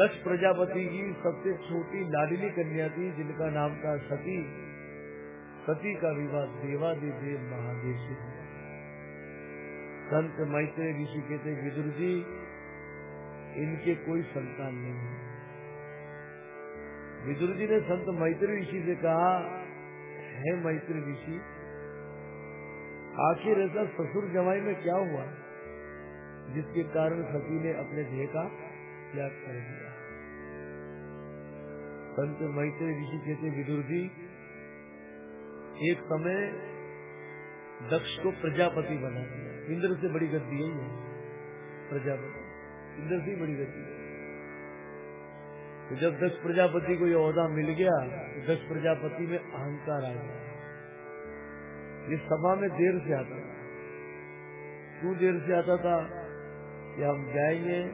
दस प्रजापति की सबसे छोटी लाडली कन्या थी, जिनका नाम था सती। सती का विवाह देवादि देव महादेव से हुआ। संत मैत्रेय ऋषि कहते विदुर जी, इनके कोई संतान नहीं है। विदुर जी ने संत मैत्री ऋषि से कहा, है मैत्री ऋषि, आखिर ऐसा ससुर जमाई में क्या हुआ, जिसके कारण सती ने अपने देह का त्याग कर दिया? संत मैत्री ऋषि कहते विदुर जी, एक समय दक्ष को प्रजापति बना दिया। इंद्र से बड़ी गद्दी है, प्रजापति। इंद्र से बड़ी गद्दी है। तो जब दक्ष प्रजापति को यह औदा मिल गया तो दक्ष प्रजापति में अहंकार आ गया। ये सभा में देर से आता था। क्यों देर से आता था? कि हम जाएँगे,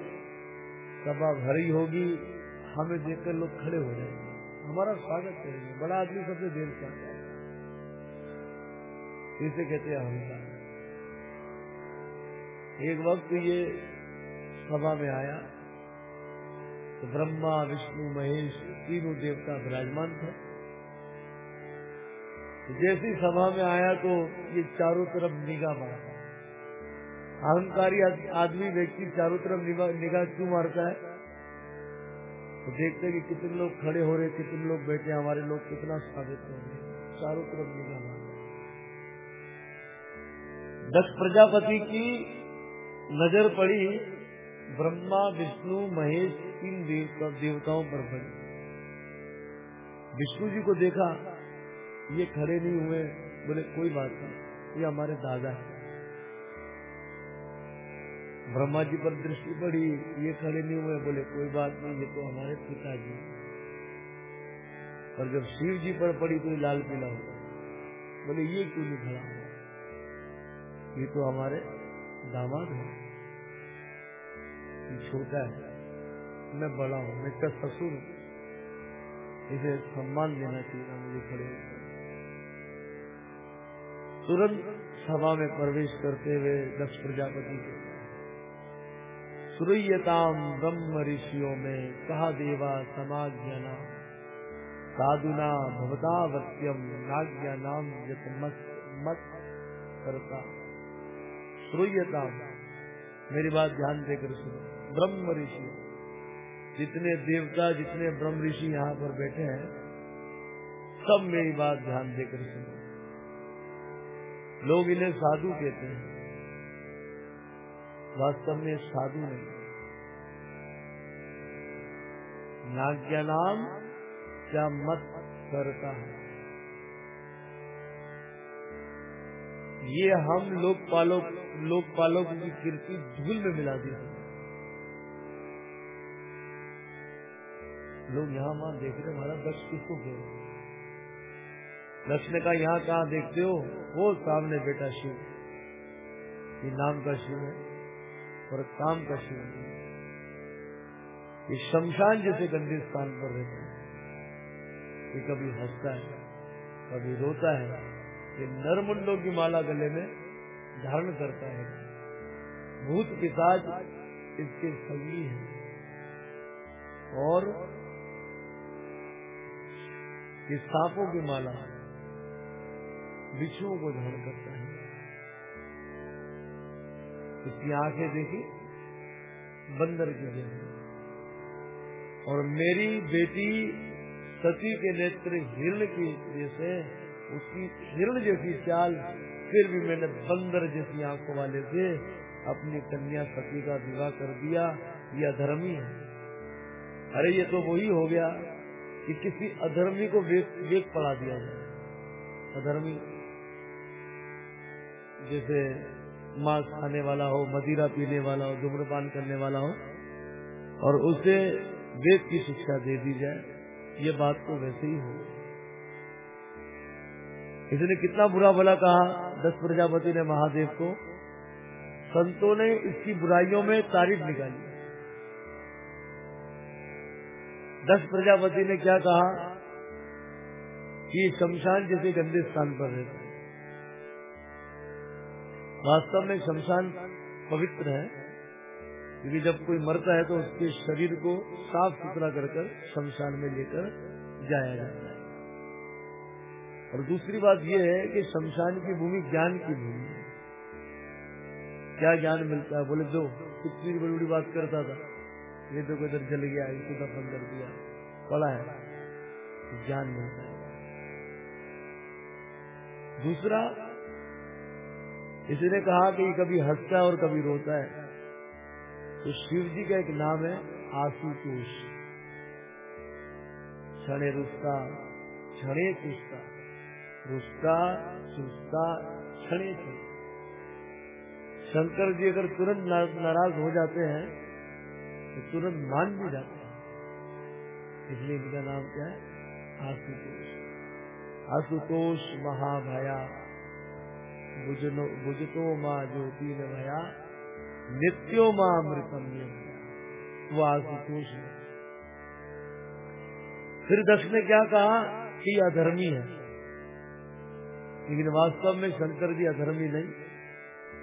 सभा भरी होगी हमें देखकर लोग खड़े हो जाएँगे। हमारा स्वागत करेंगे। बड़ा आदमी सबसे देर से आता है। इसे कहते हैं अहंकार। एक वक्त ये सभा में आया तो ब्रह्मा, विष्णु, महेश तीनों देवता विराजमान थे। तो जैसी सभा में आया तो ये चारों तरफ़ निगाह मारता अहंकारी आदमी व्यक्ति चारों तरफ़ निगाह क्यों मारता है? तो देखते कि कितने लोग खड़े हो रहे कितने लोग बैठे हमारे लोग कितना स्वागत कर रहे चारों तरफ़ मार दस प्रजापति की नज़र पड़ी ब्रह्मा विष्णु महेश तीन देवता, देवताओं पर पड़ी। विष्णु जी को देखा ये खड़े नहीं हुए बोले कोई बात नहीं ये हमारे दादा है। ब्रह्मा जी पर दृष्टि पड़ी, ये खड़े नहीं हुए बोले, कोई बात नहीं, ये तो हमारे पिताजी और जब शिव जी पर पड़ी तो लाल पीला हुआ बोले, ये क्यों नहीं खड़ा हुआ ये तो हमारे दामाद है। छोटा है। मैं बड़ा हूँ, मैं इसका ससुर हूँ। इसे सम्मान देना चाहिए मुझे खड़े तुरंत सभा में प्रवेश करते हुए दक्ष प्रजापति के सुरयताम ब्रह्म ऋषियों में कहा देवा समाज साधुना भवतावत्यम नाग्या नाम यत मत मत करता। श्रूयता। मेरी बात ध्यान देकर सुनो। ब्रह्म ऋषि। जितने देवता, जितने ब्रह्म ऋषि यहाँ पर बैठे हैं, सब मेरी बात ध्यान देकर सुनो। लोग इन्हें साधु कहते हैं। वास्तव में साधु नहीं नाग्या नाम क्या मत करता है? ये हम लोकपालों लोकपालों की कीर्ति धूल में मिला दी लोग यहाँ वहाँ देख रहे महाराज दक्ष किसको कह रहे दक्ष ने कहा यहाँ कहाँ देखते हो? वो सामने बेटा शिव। ये नाम का शिव है। और काम का शिव ये शमशान जैसे गंदे स्थान पर रहते हैं। ये कभी हंसता है, कभी रोता है। ये नरमुंडों की माला गले में धारण करता है। भूत पिशाच इसके संगी है। और सांपों की माला बिच्छुओं को धारण करता है। इसकी आँखें देखी, बंदर की जैसी और मेरी बेटी सती के नेत्र हिरण की जैसे उसकी हिरण जैसी चाल, फिर भी मैंने बंदर जैसी आँखों वाले से अपनी कन्या सती का विवाह कर दिया। ये अधर्मी है। अरे, ये तो वही हो गया कि किसी अधर्मी को वेग वेग पढ़ा दिया जाए। अधर्मी, जैसे मांस खाने वाला हो, मदिरा पीने वाला हो, धूम्रपान करने वाला हो, और उसे वेद की शिक्षा दे दी जाए, ये बात तो वैसे ही हो इसने कितना बुरा भला कहा, दस प्रजापति ने महादेव को। संतों ने इसकी बुराइयों में तारीफ़ निकाली। दस प्रजापति ने क्या कहा कि शमशान जैसे गंदे स्थान पर रहता वास्तव में शमशान पवित्र है। क्योंकि जब कोई मरता है तो उसके शरीर को साफ़ सुथरा कर शमशान में लेकर जाया जाता है। और दूसरी बात यह है कि शमशान की भूमि ज्ञान की भूमि है। क्या ज्ञान मिलता है? बोले दो कितनी बड़ी बड़ी बात करता था, ये तो इधर जल गया इसको दफन कर दिया। पड़ा है, ज्ञान मिलता है। दूसरा इसने कहा कि कभी हंसता है और कभी रोता है। तो शिव जी का एक नाम है आशुतोष। क्षणे रुस्ता क्षणे चुस्ता रुस्ता चुस्ता क्षणे शंकर जी अगर तुरंत नाराज़ हो जाते हैं तो तुरंत मान भी जाते हैं। इसलिए इनका नाम क्या है? आशुतोष। आशुतोष महाभया। बुझतो माँ ज्योति न भया नित्यो माँ अमृतम वो आशुतोष है फिर दक्ष ने क्या कहा कि अधर्मी है। लेकिन वास्तव में शंकर जी अधर्मी नहीं,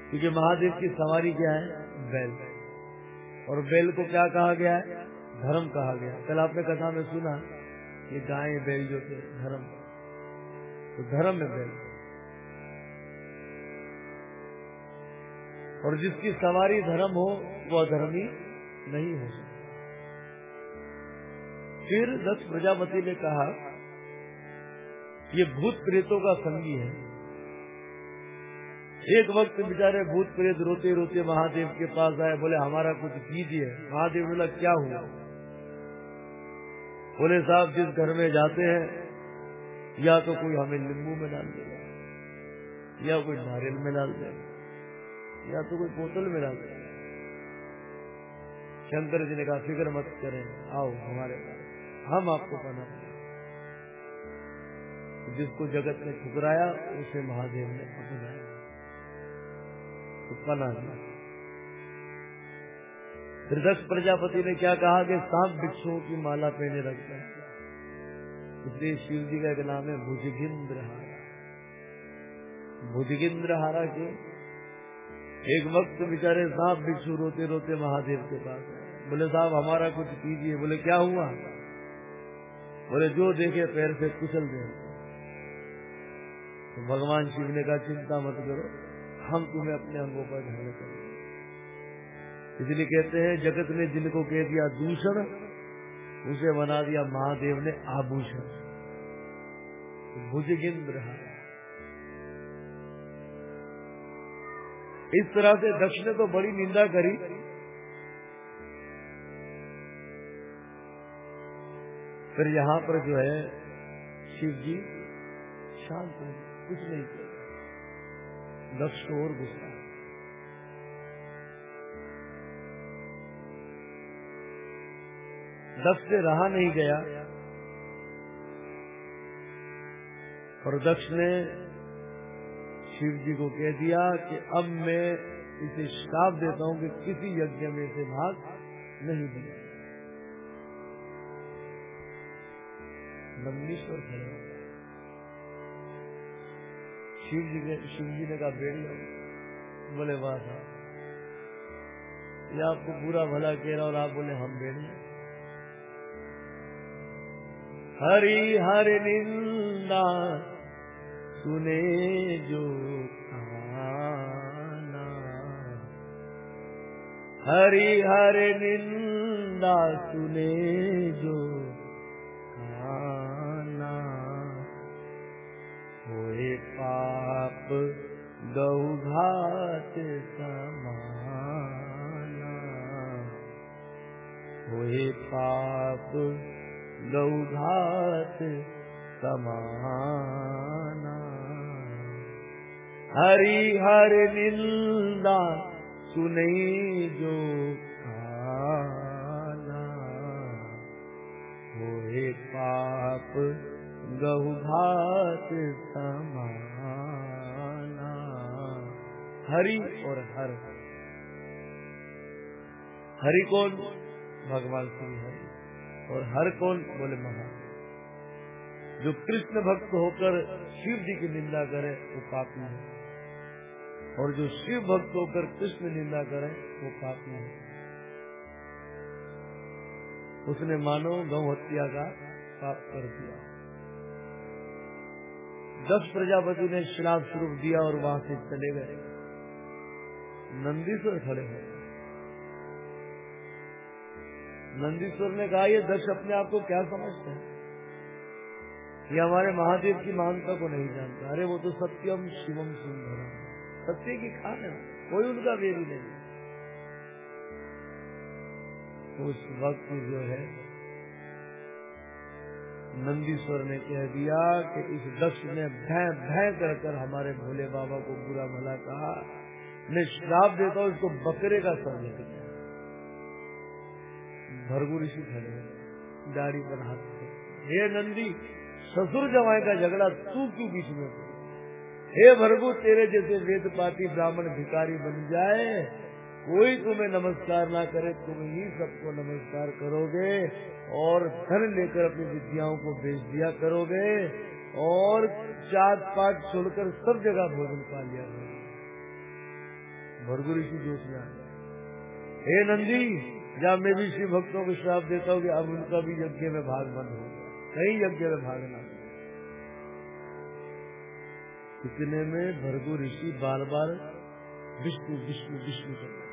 क्योंकि महादेव की सवारी क्या है? बैल। और बैल को क्या कहा गया है? धर्म कहा गया कल आपने कथा में सुना, ये गाय बैल जो थे, धर्म। तो धर्म में बैल। और जिसकी सवारी धर्म हो वो अधर्मी नहीं हो सकता। फिर दस प्रजापति ने कहा, ये भूत प्रेतों का संगी है। एक वक्त बेचारे भूत प्रेत रोते रोते महादेव के पास आए, बोले, हमारा कुछ कीजिए। महादेव बोला, क्या हुआ? बोले, साहब, जिस घर में जाते हैं, या तो कोई हमें नींबू में डाल देगा, या कोई नारियल में डाल देगा। या तो कोई बोतल में डाल शंकर जी ने कहा, फ़िक्र मत करें, आओ हमारे हम आपको पना जिसको जगत ने ठुकराया, उसे महादेव ने अपनाया। तो पना फिर दक्ष प्रजापति ने क्या कहा कि सांप भिक्षुओं की माला पहने रखता है इसलिए शिव जी का एक नाम है भुजगिंद्र हारा भुजगिंद्र हारा क्यों एक वक्त बेचारे साहब भिक्षु रोते रोते महादेव के पास? बोले, साहब, हमारा कुछ कीजिए। बोले, क्या हुआ? बोले, जो देखे पैर से कुचल दे तो भगवान शिव ने कहा, चिंता मत करो, हम तुम्हें अपने अंगों पर ढाल करेंगे इसलिए कहते हैं, जगत ने जिनको कह दिया दूषण, उसे बना दिया महादेव ने आभूषण। भुजगिंद्र इस तरह से दक्ष ने तो बड़ी निंदा करी। फिर यहाँ पर जो है, शिव जी शांत है कुछ नहीं कर दक्ष को और गुस्सा दक्ष से रहा नहीं गया। और दक्ष ने शिव जी को कह दिया कि अब मैं इसे श्राप देता हूँ कि किसी यज्ञ में से भाग नहीं दिया खड़े शिव जी ने शिव जी ने कहा बेड़ी बोले वाह ये आपको पूरा भला कह रहा और आप बोले, हम बेड़ी हरी हरि निंदा सुने जो खाना हरि हरि निंदा सुने जो खाना होए पाप गौ घात समाना। होए पाप गौ घात समाना। हरि हर निंदा सुनई जो खाना। होए पाप गहु भात समाना। हरि और हर। हरि कौन? भगवान श्री हरि। और हर कौन? बोले महा जो कृष्ण भक्त होकर शिव जी की निंदा करे, वो पापी है और जो शिव भक्त होकर कृष्ण निंदा करे, वो पापी है। उसने मानो गौ हत्या का पाप कर दिया। दस प्रजापति ने श्राप स्वरूप दिया और वहाँ से चले गए। नंदीश्वर खड़े हो नंदीश्वर ने कहा, ये दस अपने आप को क्या समझते हैं? ये हमारे महादेव की मानता को नहीं जानता। अरे, वो तो सत्यम शिवम सुंदरम। सत्य की खान है। कोई उनका वेरी नहीं उस वक्त जो है, नंदीश्वर ने कह दिया कि इस दक्ष ने भय भय कर कर हमारे भोले बाबा को बुरा भला कहा। मैं श्राप देता हूँ, इसको बकरे का सर लेके भरगु ऋषि खड़े दाढ़ी पर हाथ हे नंदी, ससुर जवाई का झगड़ा तू क्यों बीच में हे भरगु तेरे जैसे वेद पाती ब्राह्मण भिकारी बन जाए, कोई तुम्हें नमस्कार ना करे, तुम ही सबको नमस्कार करोगे और धन लेकर अपनी विद्याओं को बेच दिया करोगे और चाट पाट छोड़कर सब जगह भोजन पा लिया करोगे। भरगु ऋषि जोश में हे नंदी जब मैं भी शिव भक्तों को श्राप देता हूँ कि अब उनका भी यज्ञ में भाग बंद हो कहीं यज्ञ में भागना इतने में भरगु ऋषि बार बार विष्णु विष्णु विष्णु कर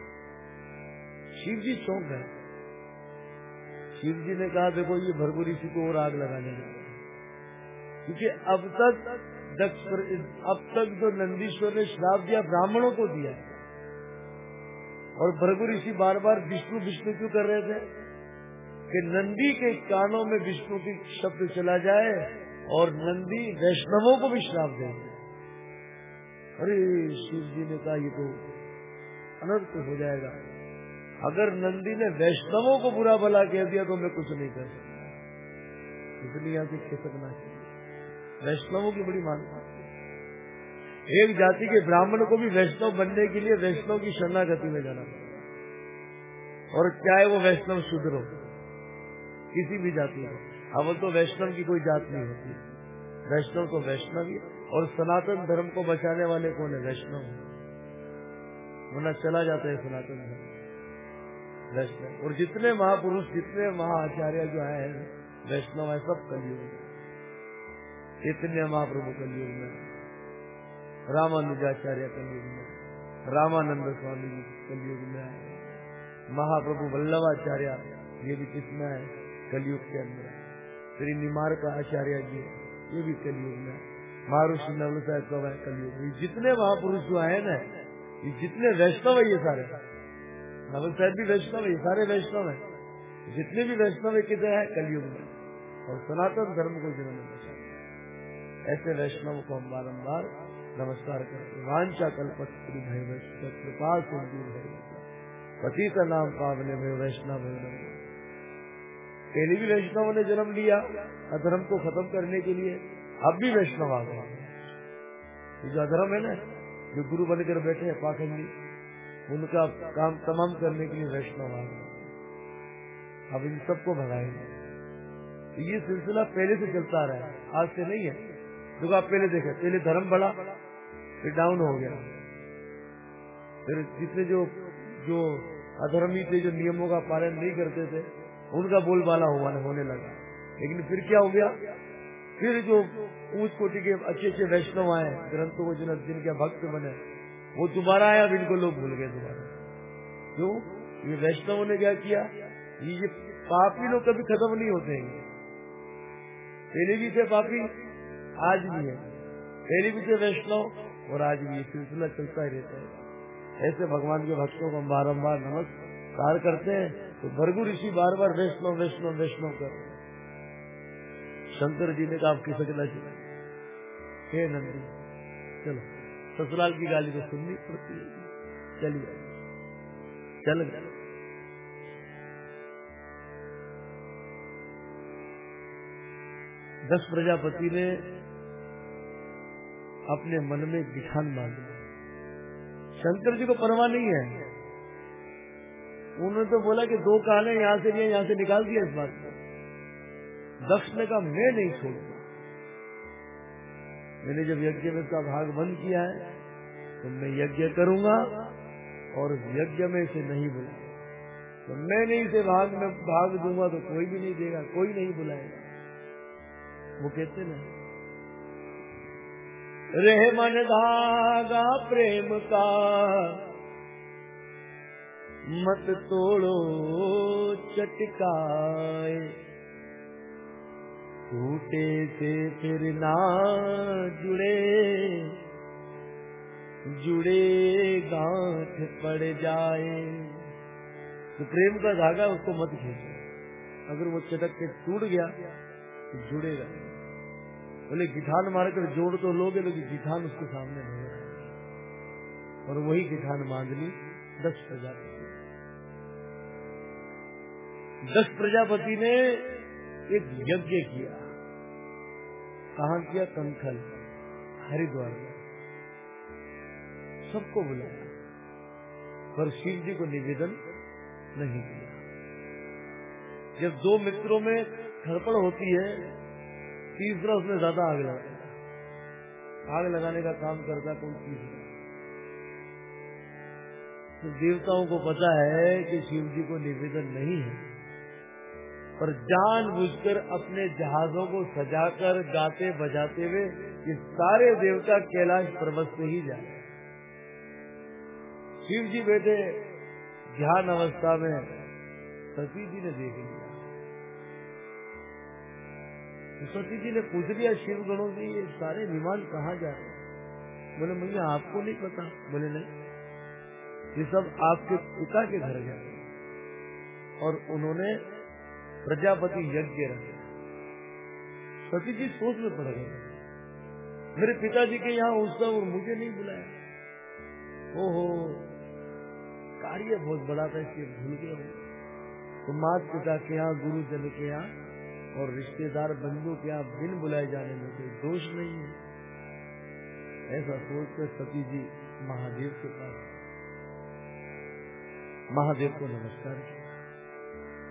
शिव जी चौंक गए। शिव जी ने कहा, देखो, ये भरगु ऋषि को और आग लगाने लगे क्योंकि अब तक दक्ष अब तक जो नंदीश्वर ने श्राप दिया, ब्राह्मणों को दिया और भरगु ऋषि बार बार विष्णु विष्णु क्यों कर रहे थे? कि नंदी के कानों में विष्णु की शब्द चला जाए और नंदी वैष्णवों को भी श्राप दे। अरे शिव जी ने कहा, ये तो अनर्थ हो जाएगा। अगर नंदी ने वैष्णवों को बुरा भला कह दिया तो मैं कुछ नहीं कर सकता। खिसकना चाहिए वैष्णवों की बड़ी मान्यता एक जाति के ब्राह्मण को भी वैष्णव बनने के लिए वैष्णव की शरणागति में जाना और चाहे वो वैष्णव शुद्र हो? किसी भी जाति को। अब तो वैष्णव की कोई जात नहीं होती। वैष्णव तो वैष्णव ही। और सनातन धर्म को बचाने वाले कौन है? वैष्णव। वरना चला जाता है सनातन धर्म। वैष्णव। और जितने महापुरुष, जितने महाआचार्य जो आए हैं, वैष्णव है, सब कलयुग इतने महाप्रभु कलयुग में। रामानुजाचार्य कलयुग में। रामानंद स्वामी जी कलयुग में आए। महाप्रभु वल्लभाचार्य, ये भी कितना है कलयुग के अंदर श्री निमार का आचार्य जी, ये भी कलयुग में महर्षि नवल साहब है कलयुग। में जितने महापुरुष जो आए ना, ये जितने वैष्णव है ये सारे। नवल साहब भी वैष्णव है, ये सारे वैष्णव है। जितने भी वैष्णव है, कितने हैं? कलयुग में। और सनातन धर्म को जिन्होंने बचाया। ऐसे वैष्णव को हम बारम्बार नमस्कार करते वांछा कल्पत्री भय कृपा सिंधु भय पति का नाम पावने भय वैष्णव पहले भी वैष्णव ने जन्म लिया अधर्म को खत्म करने के लिए अब भी वैष्णव आ गए। जो अधर्म है ना, जो गुरु बनकर बैठे हैं, पाखंडी, उनका काम तमाम करने के लिए वैष्णव आ अब इन सबको भगाएँगे। तो ये सिलसिला पहले से चलता रहा है। आज से नहीं है। देखो, आप पहले देखे। पहले धर्म बढ़ा, फिर डाउन हो गया। फिर जितने जो जो अधर्मी थे, जो नियमों का पालन नहीं करते थे, उनका बोलबाला होने लगा। लेकिन फिर क्या हो गया? फिर जो ऊंच कोटि के अच्छे अच्छे वैष्णव आए, ग्रंथों को जिन जिनके भक्त बने, वो दोबारा आया इनको लोग भूल गए दोबारा। क्यों? ये वैष्णव ने क्या किया? ये ये पापी लोग कभी खत्म नहीं होते हैं। पहले भी थे पापी, आज भी है। पहले भी थे वैष्णव और आज भी सिलसिला चलता ही रहता है। ऐसे भगवान के भक्तों को हम बारम्बार नमस्कार करते हैं। तो भरगु ऋषि बार बार वैष्णव वैष्णव वैष्णव कर। शंकर जी ने कहा आपकी सजना चाहिए हे? नंदी चलो। ससुराल की गाली तो सुननी पड़ती है। चलिए चल गए। दस प्रजापति ने अपने मन में दिखान मांगी शंकर जी को परवाह नहीं है। उन्होंने तो बोला कि दो काले यहाँ से लिए, यहाँ से निकाल दिया इस बात दक्ष ने कहा, मैं नहीं छोड़ूँगा। मैंने जब यज्ञ में इसका भाग बंद किया है तो मैं यज्ञ करूँगा और यज्ञ में इसे नहीं बुला तो मैं नहीं से भाग में भाग दूँगा तो कोई भी नहीं देगा, कोई नहीं बुलाएगा। वो कहते ना, रह मन धागा प्रेम का, मत तोड़ो चटकाए। टूटे से फिर ना जुड़े। जुड़े गांठ पड़ जाए। तो प्रेम का धागा उसको मत खींचो। अगर वो चटक के टूट गया तो जुड़ेगा। बोले, गिठान मारकर जोड़ तो लोगे, लेकिन गिठान उसके सामने नहीं आएगा और वही गिठान ली दस प्रजापति। दस प्रजापति ने एक यज्ञ किया। कहा किया? कंखल, हरिद्वार में। सबको बुलाया। पर शिव जी को निवेदन नहीं किया जब दो मित्रों में खड़पड़ होती है तीसरा उसमें ज़्यादा आग लगाता आग लगाने का काम करता कोई तीसरा तो देवताओं को पता है कि शिव जी को निवेदन नहीं है। पर जान बुझकर अपने जहाजों को सजाकर गाते बजाते हुए ये सारे देवता कैलाश पर्वत से ही जाए शिव जी बैठे ध्यान अवस्था में, सती जी ने देख लिया। तो सती जी ने पूछ लिया, शिव गणों से ये सारे विमान कहाँ जा रहे बोले मुझे आपको नहीं पता। बोले, नहीं। ये सब आपके पिता के घर जा रहे और उन्होंने प्रजापति यज्ञ रखे सती जी सोच में पड़ गए। मेरे पिताजी के यहाँ उत्सव और मुझे नहीं बुलाया। ओहो, कार्य बहुत बड़ा था, इसलिए भूल गया हूँ। तो मात पिता के यहाँ गुरु जन के यहाँ और रिश्तेदार बंधु के यहाँ बिन बुलाए जाने में कोई दोष नहीं है। ऐसा सोचकर सती जी महादेव के पास महादेव को नमस्कार किया।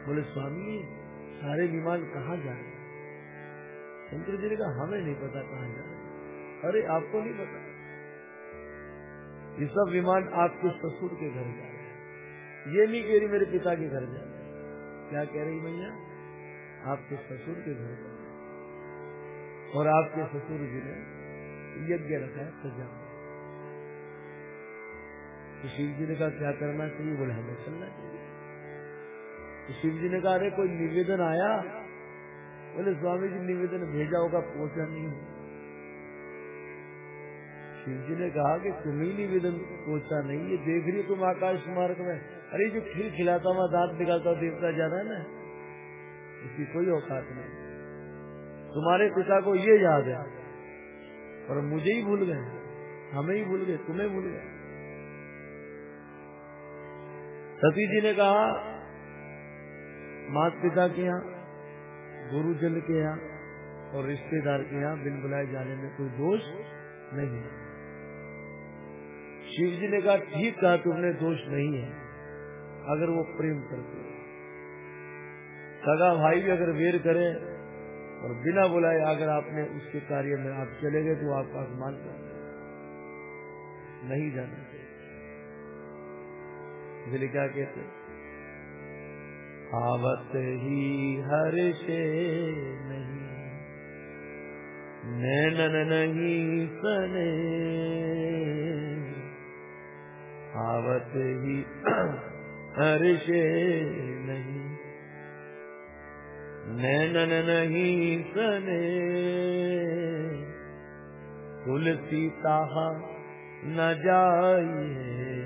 बोले, स्वामी सारे विमान कहाँ जा रहे शंकर जी ने कहा, हमें नहीं पता कहाँ जा रहे अरे, आपको नहीं पता? ये सब विमान आपके ससुर के घर जा रहे ये नहीं कह रही मेरे पिता के घर जा रहे क्या कह रही भैया आपके ससुर के घर जा रहे और आपके ससुर जी ने यज्ञ रखा है, सजा। तो शिव जी ने कहा, क्या करना चाहिए? बोले, हमें चलना चाहिए। तो शिव जी ने कहा, अरे, कोई निवेदन आया? बोले, स्वामी जी, निवेदन भेजा होगा पहुँचा नहीं शिव जी ने कहा कि, तुम ही निवेदन पहुँचा नहीं, ये देख रही तुम आकाश मार्ग में। अरे, जो खीर खिलाता हुआ दांत निकालता हुआ देवता जा रहा है ना, इसकी कोई औकात नहीं। तुम्हारे पिता को ये याद है, और मुझे ही भूल गए, हमें ही भूल गए, तुम्हें भूल गए। सती जी ने कहा माता पिता के यहाँ, गुरुजन के यहाँ और रिश्तेदार के यहाँ बिन बुलाए जाने में कोई दोष नहीं है। शिव जी ने कहा, ठीक कहा तुमने, दोष नहीं है, अगर वो प्रेम करते सगा भाई भी अगर वेर करे और बिना बुलाए अगर आपने उसके कार्य में आप चले गए तो आपका अपमान कर नहीं जाना चाहिए। क्या कहते हैं? आवत ही हर्षे नहीं। नैनन नहीं सने। आवत ही हर्षे नहीं। नैनन नहीं सने। तुलसी न जाइए।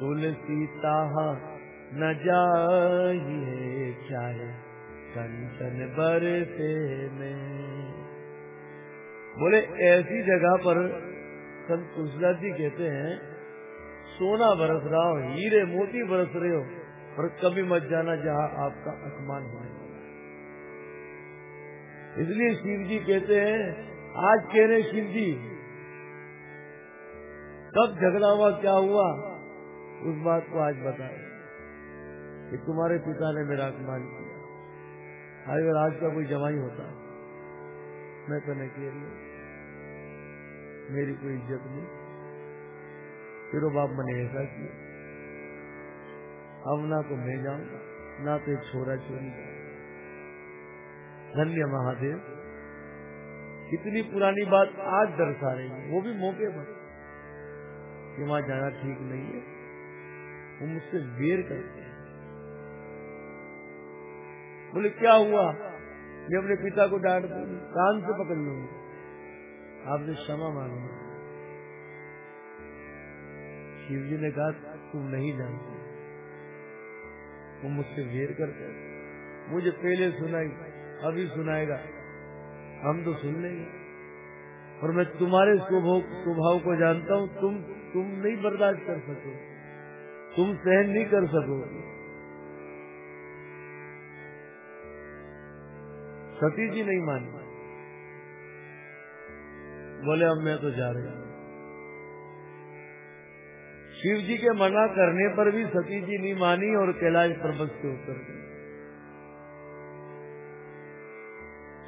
तुलसी ताहा न जाइए चाहे कंचन बरसे में। बोले, ऐसी जगह पर संत तुलसीदास जी कहते हैं, सोना बरस रहा हो, हीरे मोती बरस रहे हो, पर कभी मत जाना जहाँ आपका अपमान होने इसलिए शिव जी कहते हैं, आज कह रहे शिव जी, कब झगड़ा हुआ, क्या हुआ, उस बात को आज बताए। कि तुम्हारे पिता ने मेरा अपमान किया। अगर आज का कोई जवाई होता, मैं तो नहीं कह रही मेरी कोई इज़्ज़त नहीं। फिर वो बाप मैंने ऐसा किया। अब ना तो मैं जाऊँगा, ना तो एक छोरा चोरी धन्य महादेव, कितनी पुरानी बात आज दर्शा रही है। वो भी मौके पर। कि वहाँ जाना ठीक नहीं है। वो मुझसे वेर करते बोले, क्या हुआ? मैं अपने पिता को डांट कान से पकड़ लूँगी आपने क्षमा मांगू। शिव जी ने कहा, तुम नहीं जानते। वो मुझसे वेर करते मुझे पहले सुनाई, अभी सुनाएगा। हम तो सुन लेंगे। और मैं तुम्हारे स्वभाव को जानता हूँ। तुम तुम नहीं बर्दाश्त कर सको। तुम सहन नहीं कर सकोगे सती जी नहीं मानी। बोले, अब मैं तो जा रही शिव जी के मना करने पर भी सती जी नहीं मानी और कैलाश पर्वत से उतर गई।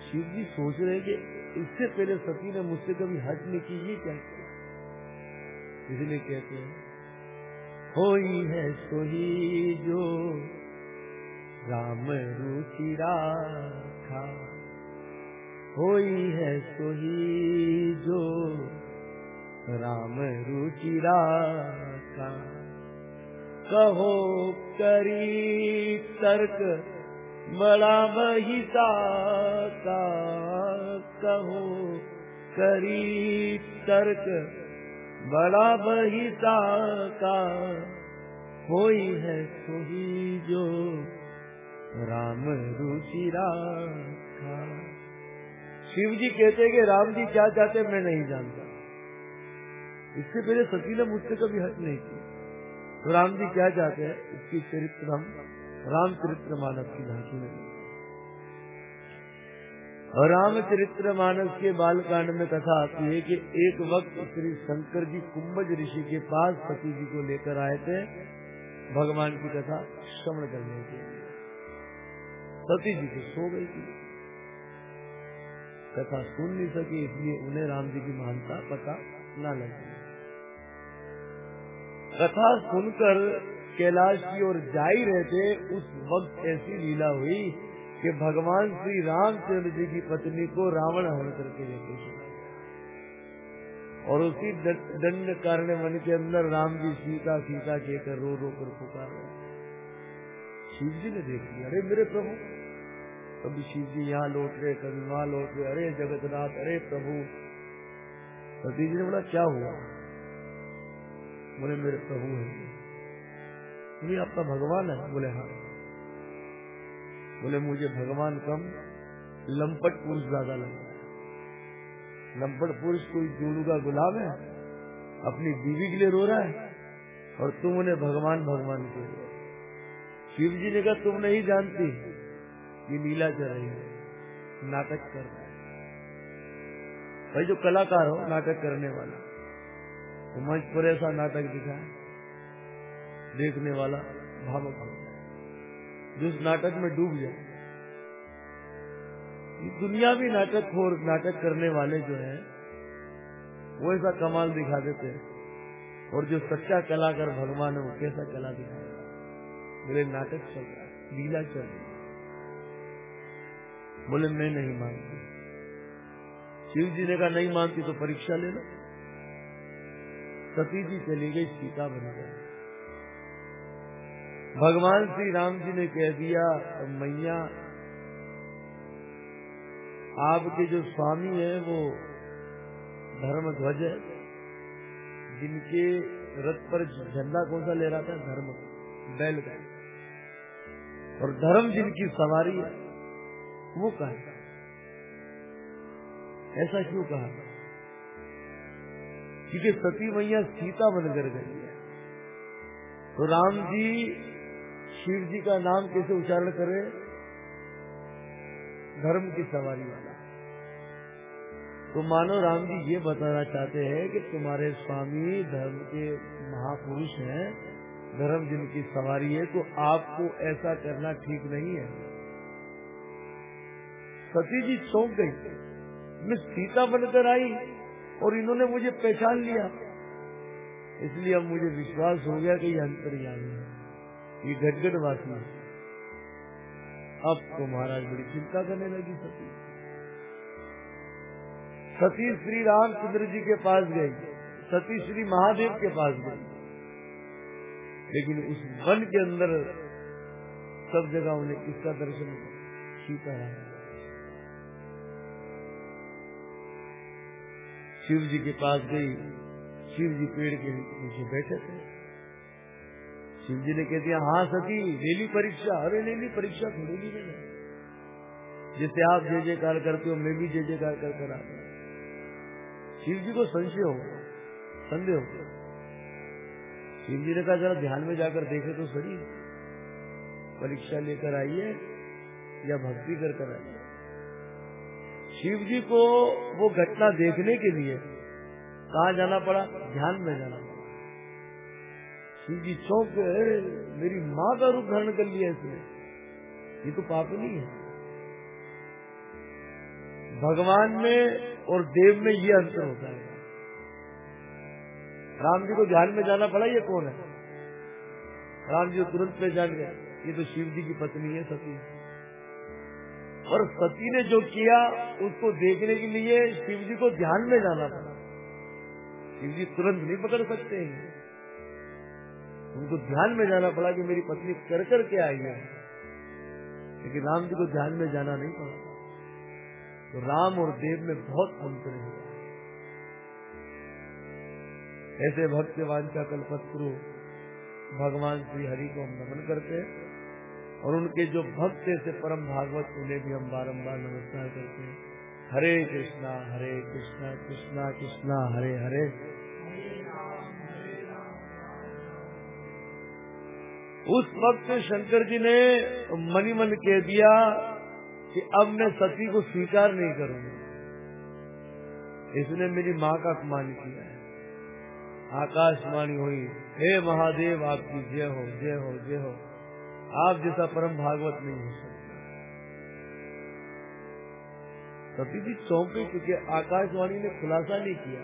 शिव जी सोच रहे कि इससे पहले सती ने मुझसे कभी हट नहीं की, ये क्या इसलिए कहते हैं होई है सोही जो राम रुचि राखा होई है सोही जो राम रुचि राखा। कहो करी तर्क बड़ा बहिता का। कहो करी तर्क बड़ा बहिता का। कोई है सोही जो राम रुचि राखा। शिव जी कहते कि राम जी क्या चाहते मैं नहीं जानता। इससे पहले सती ने मुझसे कभी हट नहीं की। तो राम जी क्या चाहते हैं? इसकी चरित्र हम रामचरित्र मानस की झांकी में और रामचरित्र मानस के बाल कांड में कथा आती है कि एक वक्त श्री शंकर जी कुंभज ऋषि के पास सती जी को लेकर आए थे। भगवान की कथा श्रवण करने के सती जी तो सो गई थी। कथा सुन नहीं सके, इसलिए उन्हें राम जी की महानता पता न लगी। कथा सुनकर कैलाश की ओर जा ही रहे थे उस वक्त ऐसी लीला हुई कि भगवान श्री रामचंद्र जी की पत्नी को रावण हरण करके लेके और उसी दंड कारण मन के अंदर राम जी सीता सीता कहकर रो रो कर पुकार शिव जी ने देख लिया, अरे मेरे प्रभु कभी शिव जी यहाँ लौट रहे, कभी वहाँ लौट रहे। अरे जगतनाथ, अरे प्रभु। सती जी ने बोला, क्या हुआ? बोले, मेरे प्रभु है। ये आपका भगवान है? बोले हाँ। बोले, मुझे भगवान कम लंपट पुरुष ज़्यादा लगा। लंपट पुरुष कोई जोड़ू का गुलाब है? अपनी बीवी के लिए रो रहा है? और तुम उन्हें भगवान भगवान के शिव जी ने कहा, तुम नहीं जानती। ये लीला चल रही है। नाटक कर रहा है। भाई, जो कलाकार हो, नाटक करने वाला। वो मंच पर ऐसा नाटक दिखाए। देखने वाला भावक हो जिस नाटक में डूब जाए। दुनिया भी नाटक और नाटक करने वाले जो है, वो ऐसा कमाल दिखा देते हैं। और जो सच्चा कलाकार भगवान है, वो कैसा कला दिखाएगा बोले, नाटक चल रहा है, लीला चल रही बोले, मैं नहीं मानती। शिव जी ने कहा, नहीं मानती तो परीक्षा ले लो। सती जी चली गई, सीता बन गई। भगवान श्री राम जी ने कह दिया मैया, आपके जो स्वामी है, वो धर्म ध्वज है। जिनके रथ पर झंडा कौन सा ले रहा था धर्म, बैल का और धर्म जिनकी सवारी है वो कहा। ऐसा क्यों कहा? क्योंकि सती मैया सीता बनकर गई है। तो राम जी शिव जी का नाम कैसे उच्चारण करे? धर्म की सवारी वाला। तो मानो राम जी ये बताना चाहते हैं कि तुम्हारे स्वामी धर्म के महापुरुष हैं, धर्म जिनकी सवारी है तो आपको ऐसा करना ठीक नहीं है। सती जी चौंक गई। मैं सीता बनकर आई और इन्होंने मुझे पहचान लिया। इसलिए अब मुझे विश्वास हो गया कि ये अंतर्यामी है। ये घटगट वासी है। अब तो महाराज बड़ी चिंता करने लगी सती। सती श्री रामचंद्र जी के पास गई। सती श्री महादेव के पास गई। लेकिन उस वन के अंदर सब जगह उन्हें किसका दर्शन सीता है शिव जी के पास गई। शिव जी पेड़ के नीचे बैठे थे। शिव जी ने कह दिया हाँ सती ले ली परीक्षा, अरे ले ली परीक्षा थोड़ी ली मैंने जैसे आप जय जयकार करते हो, मैं भी जय जयकार कर कर आ शिव जी को संशय हो संदेह हो शिव जी ने कहा, जरा ध्यान में जाकर देखे तो सही। परीक्षा लेकर आइए या भक्ति कर कर आइए। शिव जी को वो घटना देखने के लिए कहा जाना पड़ा? ध्यान में जाना पड़ा। शिव जी चौंक गए मेरी माँ का रूप धारण कर लिया इसने। ये तो पाप नहीं है। भगवान में और देव में ये अंतर होता है। राम जी को ध्यान में जाना पड़ा, ये कौन है? राम जी तुरंत पहचान गया ये तो शिव जी की पत्नी है, सती और सती ने जो किया, उसको देखने के लिए शिव जी को ध्यान में जाना पड़ा शिव जी तुरंत नहीं पकड़ सकते हैं। उनको ध्यान में जाना पड़ा कि मेरी पत्नी कर कर के आई है। लेकिन राम जी को ध्यान में जाना नहीं पड़ा। तो राम और देव में बहुत अंतर है। ऐसे भक्त वांछा कल्पत्रु भगवान श्री हरि को हम नमन करते हैं। और उनके जो भक्त से परम भागवत, उन्हें भी हम बारम्बार नमस्कार करते हैं। हरे कृष्णा हरे कृष्णा कृष्णा कृष्णा, हरे हरे। उस वक्त शंकर जी ने मनी मन कह दिया कि अब मैं सती को स्वीकार नहीं करूँगा। इसने मेरी माँ का अपमान किया है। आकाशवाणी हुई, हे महादेव, आपकी जय हो जय हो जय हो। आप जैसा परम भागवत नहीं हो सकता। सती जी चौंके क्योंकि आकाशवाणी ने खुलासा नहीं किया।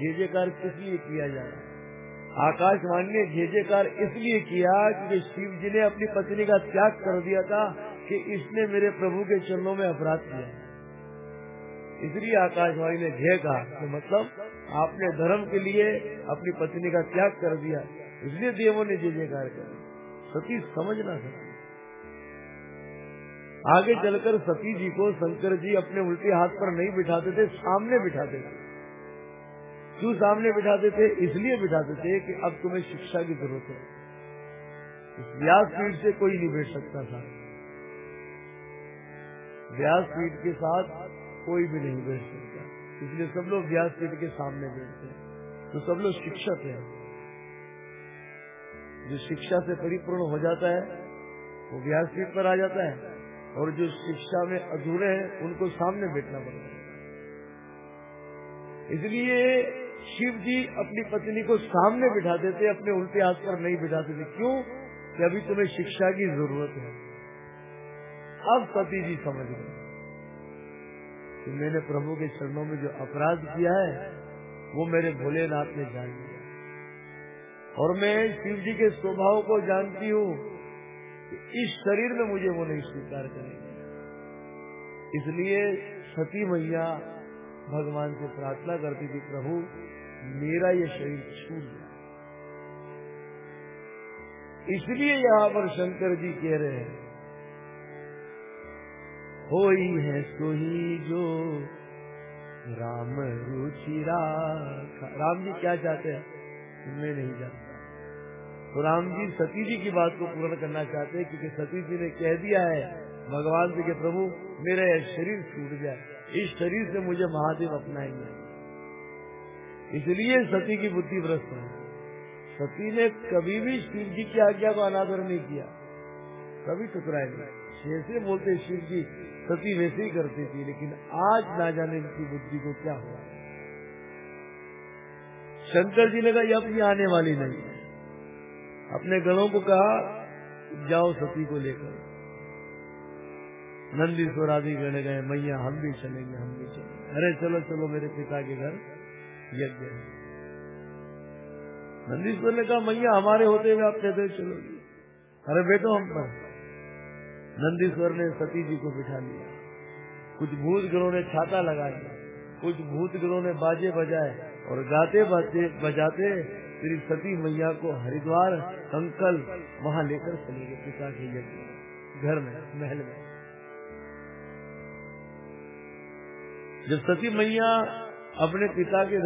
जे जयकार किस लिए किया जा रहा आकाशवाणी ने जे जयकार इसलिए किया क्योंकि शिव जी ने अपनी पत्नी का त्याग कर दिया था कि इसने मेरे प्रभु के चरणों में अपराध किया। इसलिए आकाशवाणी ने जय कहा। तो मतलब आपने धर्म के लिए अपनी पत्नी का त्याग कर दिया। इसलिए देवों ने जय जयकार कर सती समझ ना सकी आगे चलकर सती जी को शंकर जी अपने उल्टे हाथ पर नहीं बिठाते थे, सामने बिठाते थे। क्यों सामने बिठाते थे? इसलिए बिठाते थे कि अब तुम्हें शिक्षा की ज़रूरत है। इस व्यास पीठ से कोई नहीं बैठ सकता था। व्यास पीठ के साथ कोई भी नहीं बैठ सकता। इसलिए सब लोग व्यास पीठ के सामने बैठते हैं। तो सब लोग शिक्षक हैं। जो शिक्षा से परिपूर्ण हो जाता है, वो व्यासपीठ पर आ जाता है। और जो शिक्षा में अधूरे हैं, उनको सामने बैठना पड़ता है। इसलिए शिव जी अपनी पत्नी को सामने बिठाते थे अपने उल्टे हाथ पर नहीं बिठाते थे क्यों? कि अभी तुम्हें शिक्षा की ज़रूरत है। अब सती जी समझ गए। कि मैंने प्रभु के चरणों में जो अपराध किया है, वो मेरे भोलेनाथ ने जान और मैं शिव जी के स्वभाव को जानती हूँ इस शरीर में मुझे वो नहीं स्वीकार करेंगे। इसलिए सती मैया भगवान से प्रार्थना करती थी, प्रभु, मेरा ये शरीर गया। इसलिए यहाँ पर शंकर जी कह रहे हैं हो ही है सोही जो राम रुचिरा राम जी क्या चाहते हैं? मैं नहीं जानता। तो राम जी सती जी की बात को पूर्ण करना चाहते हैं, क्योंकि सती जी ने कह दिया है, भगवान जी के प्रभु, मेरा यह शरीर छूट जाए। इस शरीर से मुझे महादेव अपनाएँगे। इसलिए सती की बुद्धि भ्रष्ट है। सती ने कभी भी शिव जी की आज्ञा को अनादर नहीं किया। कभी टुकराए नहीं। जैसे बोलते शिव जी, सती वैसे ही करती थी, लेकिन आज ना जाने की बुद्धि को क्या हुआ। शंकर जी ने कहा अब ये आने वाली नहीं। अपने गणों को कहा, जाओ सती को लेकर। नंदीश्वर आदि गण गए मैया, हम भी चलेंगे, हम भी चलेंगे। अरे, चलो चलो, मेरे पिता के घर यज्ञ है। नंदीश्वर ने कहा, मैया, हमारे होते हुए आप कहते चलोगी अरे, बेटो, हम पर नंदीश्वर ने सती जी को बिठा लिया। कुछ भूत ग्रोह ने छाता लगाया, कुछ भूत ग्रोह ने बाजे बजाए और गाते बजाते श्री सती मैया को हरिद्वार अंकल वहाँ लेकर चले गए पिता के यज्ञ घर में, महल में। जब सती मैया अपने पिता के